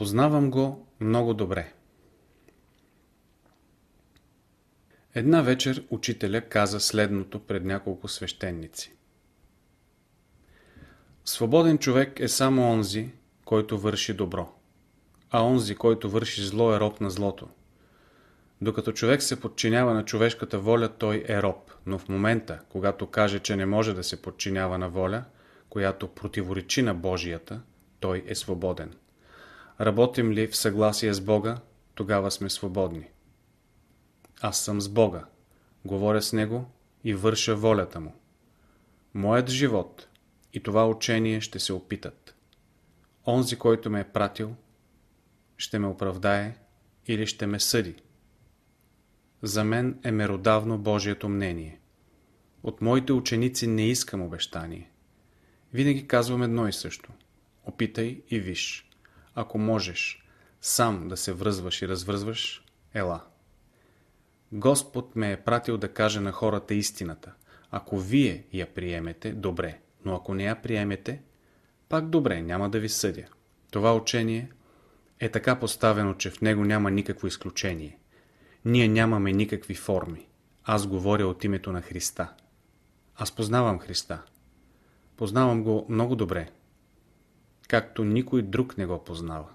Познавам го много добре. Една вечер учителя каза следното пред няколко свещеници. Свободен човек е само онзи, който върши добро, а онзи, който върши зло е роб на злото. Докато човек се подчинява на човешката воля, той е роб, но в момента, когато каже, че не може да се подчинява на воля, която противоречи на Божията, той е свободен. Работим ли в съгласие с Бога, тогава сме свободни. Аз съм с Бога, говоря с Него и върша волята Му. Моят живот и това учение ще се опитат. Онзи, който ме е пратил, ще ме оправдае или ще ме съди. За мен е меродавно Божието мнение. От моите ученици не искам обещание. Винаги казвам едно и също. Опитай и виж. Ако можеш сам да се връзваш и развръзваш, ела. Господ ме е пратил да каже на хората истината. Ако вие я приемете, добре, но ако не я приемете, пак добре, няма да ви съдя. Това учение е така поставено, че в него няма никакво изключение. Ние нямаме никакви форми. Аз говоря от името на Христа. Аз познавам Христа. Познавам го много добре, както никой друг не го познава.